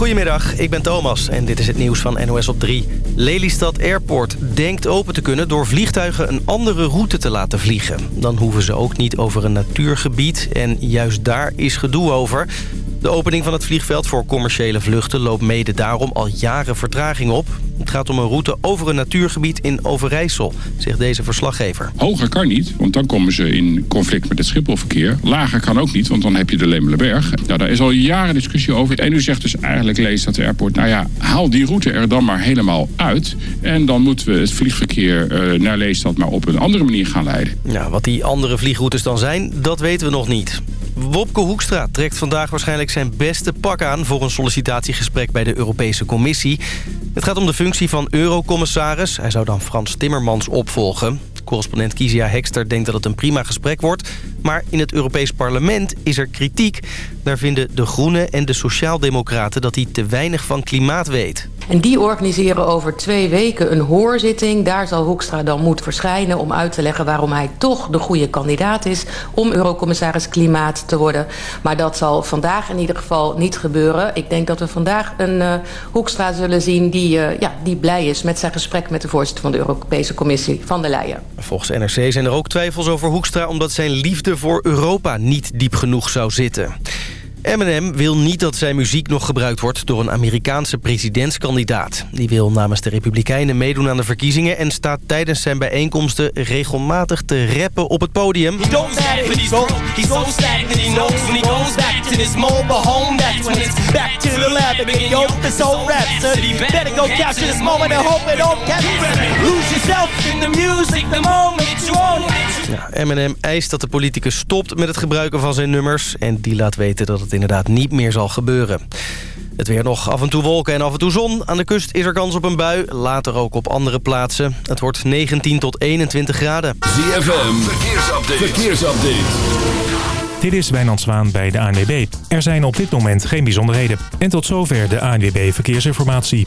Goedemiddag, ik ben Thomas en dit is het nieuws van NOS op 3. Lelystad Airport denkt open te kunnen door vliegtuigen een andere route te laten vliegen. Dan hoeven ze ook niet over een natuurgebied en juist daar is gedoe over. De opening van het vliegveld voor commerciële vluchten loopt mede daarom al jaren vertraging op. Het gaat om een route over een natuurgebied in Overijssel, zegt deze verslaggever. Hoger kan niet, want dan komen ze in conflict met het Schipholverkeer. Lager kan ook niet, want dan heb je de Lemelenberg. Nou, daar is al jaren discussie over. En u zegt dus eigenlijk, leest dat de airport... nou ja, haal die route er dan maar helemaal uit. En dan moeten we het vliegverkeer uh, naar Leestad maar op een andere manier gaan leiden. Ja, wat die andere vliegroutes dan zijn, dat weten we nog niet. Wopke Hoekstra trekt vandaag waarschijnlijk zijn beste pak aan... voor een sollicitatiegesprek bij de Europese Commissie. Het gaat om de functie van eurocommissaris. Hij zou dan Frans Timmermans opvolgen. Correspondent Kizia Hekster denkt dat het een prima gesprek wordt. Maar in het Europees Parlement is er kritiek. Daar vinden de Groenen en de Sociaaldemocraten dat hij te weinig van klimaat weet. En die organiseren over twee weken een hoorzitting. Daar zal Hoekstra dan moeten verschijnen om uit te leggen... waarom hij toch de goede kandidaat is om eurocommissaris Klimaat te worden. Maar dat zal vandaag in ieder geval niet gebeuren. Ik denk dat we vandaag een uh, Hoekstra zullen zien die, uh, ja, die blij is... met zijn gesprek met de voorzitter van de Europese Commissie, Van der Leyen. Volgens NRC zijn er ook twijfels over Hoekstra... omdat zijn liefde voor Europa niet diep genoeg zou zitten. Eminem wil niet dat zijn muziek nog gebruikt wordt door een Amerikaanse presidentskandidaat. Die wil namens de Republikeinen meedoen aan de verkiezingen... en staat tijdens zijn bijeenkomsten regelmatig te rappen op het podium. Ja, Eminem eist dat de politicus stopt met het gebruiken van zijn nummers... en die laat weten dat het inderdaad niet meer zal gebeuren. Het weer nog af en toe wolken en af en toe zon. Aan de kust is er kans op een bui, later ook op andere plaatsen. Het wordt 19 tot 21 graden. ZFM, verkeersupdate. verkeersupdate. Dit is Wijnand Zwaan bij de ANWB. Er zijn op dit moment geen bijzonderheden. En tot zover de ANWB Verkeersinformatie.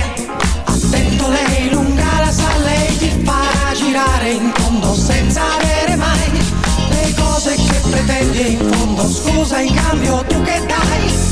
In fondo scusa, in cambio tu qué dais.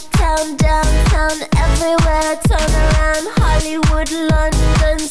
Uptown, downtown, everywhere. Turn around. Hollywood, London.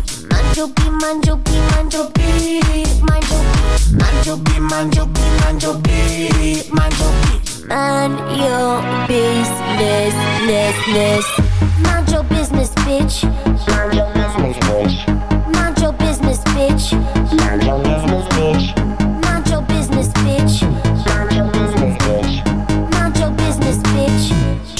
mind your business, ness, ness. Mind your business, bitch. Mind your business, bitch. Mind your business, bitch. Mind your business, bitch.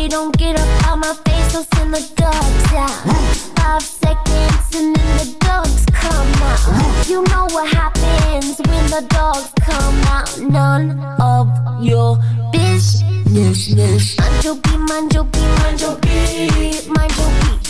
They don't get up out my face, I'll send the dogs out. Five seconds and then the dogs come out. You know what happens when the dogs come out. None of your business. Mind your beat, mind your beat, mind your beat, mind your beat.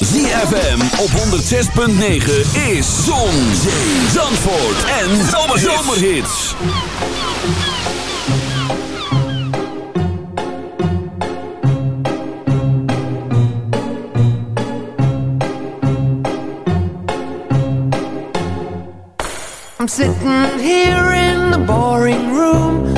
ZFM op 106.9 is Zon, Zee, Zandvoort en Zomerhits. I'm sitting here in the boring room.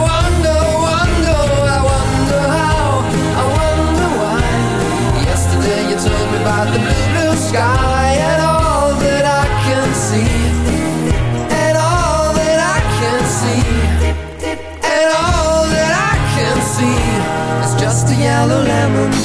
yellow lemon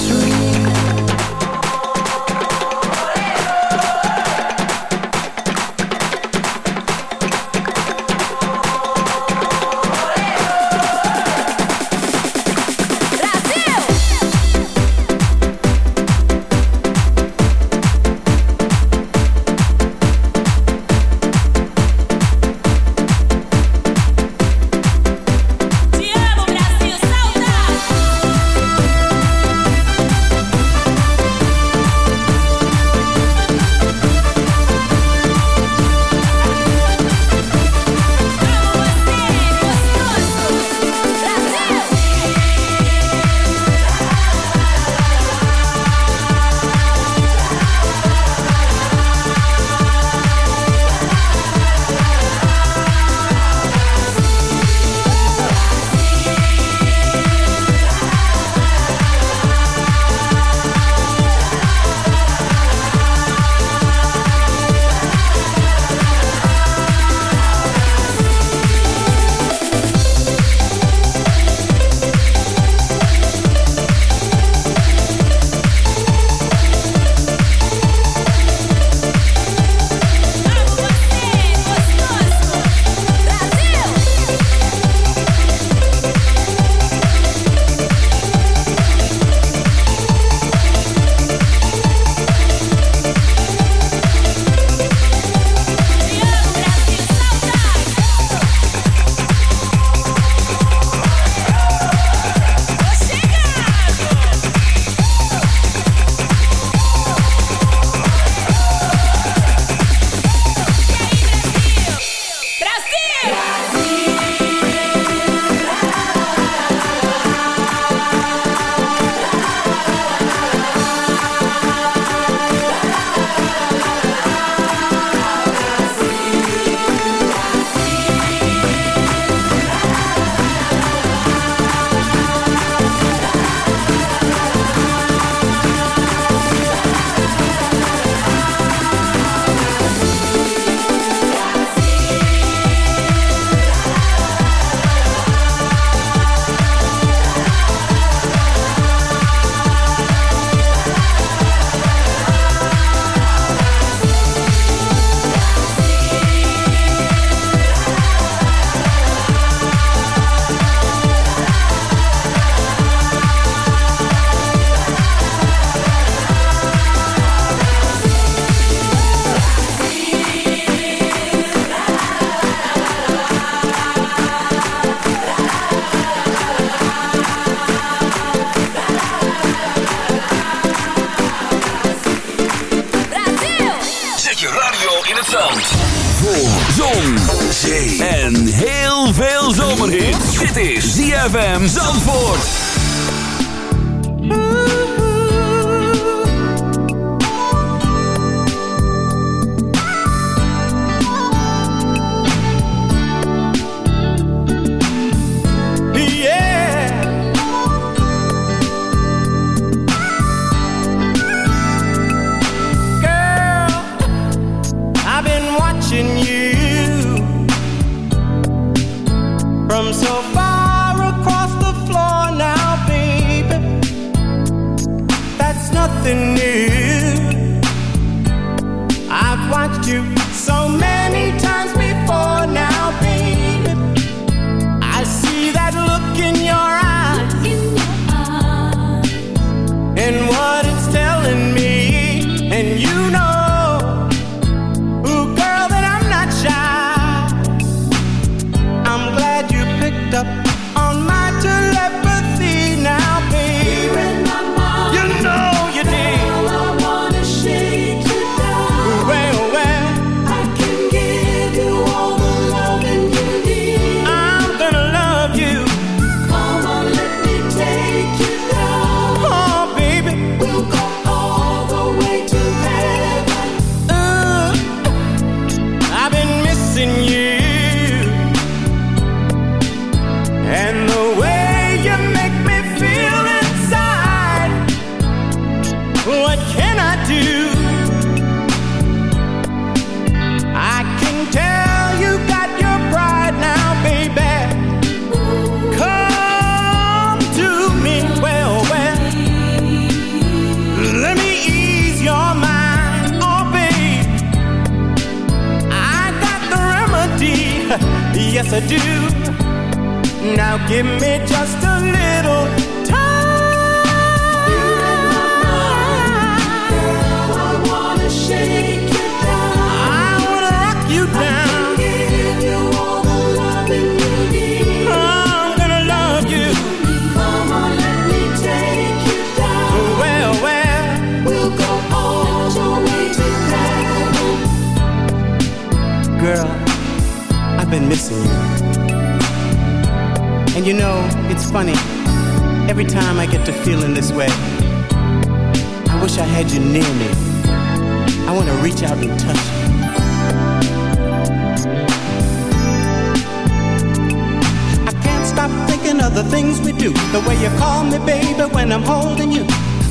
The way you call me, baby, when I'm holding you.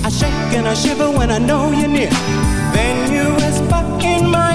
I shake and I shiver when I know you're near. Then you whisper in my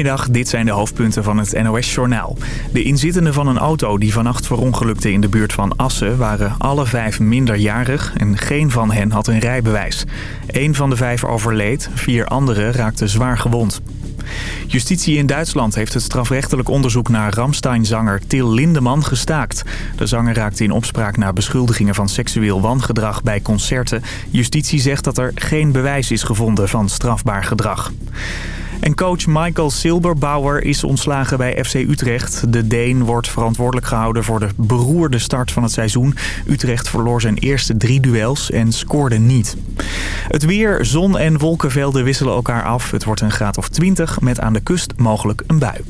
Goedemiddag, dit zijn de hoofdpunten van het NOS-journaal. De inzittenden van een auto die vannacht verongelukte in de buurt van Assen... waren alle vijf minderjarig en geen van hen had een rijbewijs. Eén van de vijf overleed, vier anderen raakten zwaar gewond. Justitie in Duitsland heeft het strafrechtelijk onderzoek naar Ramstein-zanger Til Lindemann gestaakt. De zanger raakte in opspraak na beschuldigingen van seksueel wangedrag bij concerten. Justitie zegt dat er geen bewijs is gevonden van strafbaar gedrag. En coach Michael Silberbauer is ontslagen bij FC Utrecht. De Deen wordt verantwoordelijk gehouden voor de beroerde start van het seizoen. Utrecht verloor zijn eerste drie duels en scoorde niet. Het weer, zon en wolkenvelden wisselen elkaar af. Het wordt een graad of 20 met aan de kust mogelijk een bui.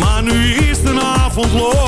Maar nu is de avond los.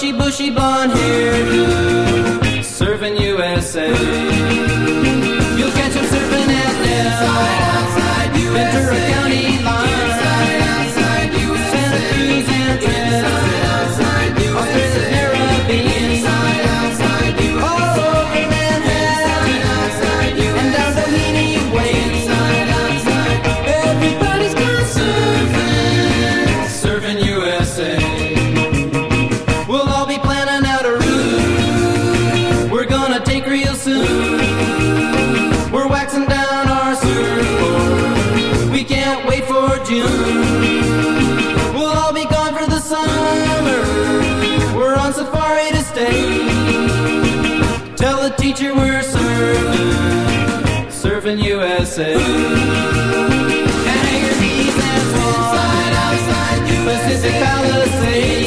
bushy, bushy blonde here serving USA. you were serving, serving USA. And hangers, bees, and swans, outside, outside USA. Pacific Palisades.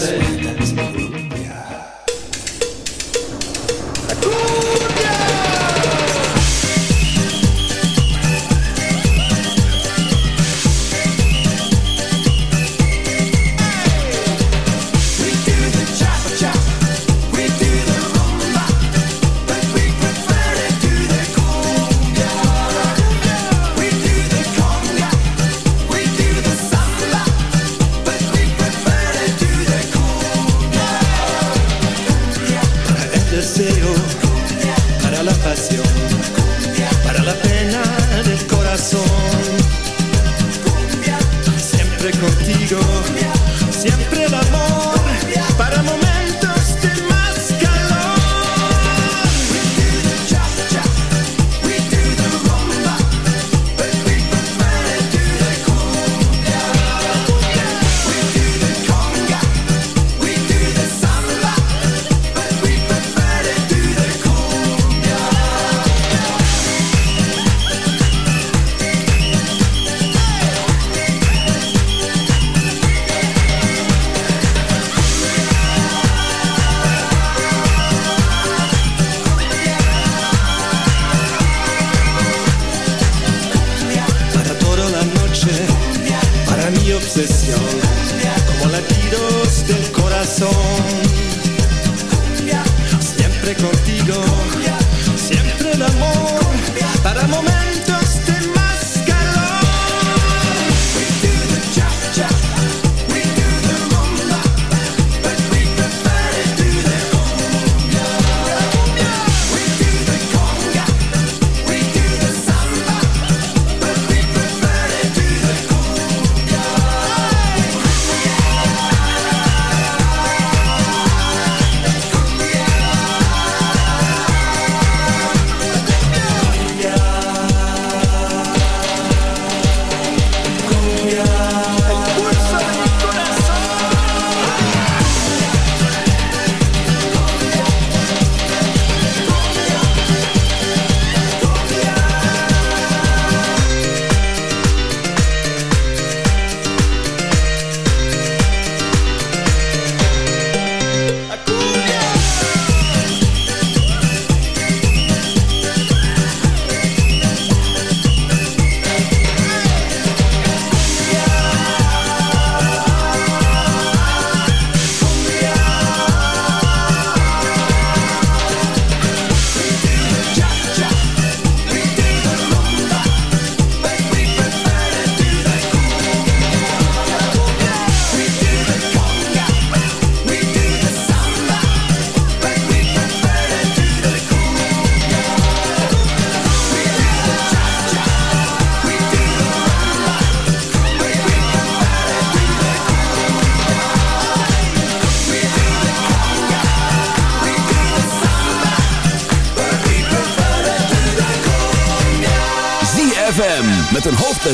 say.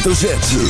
Hoofdletter Z.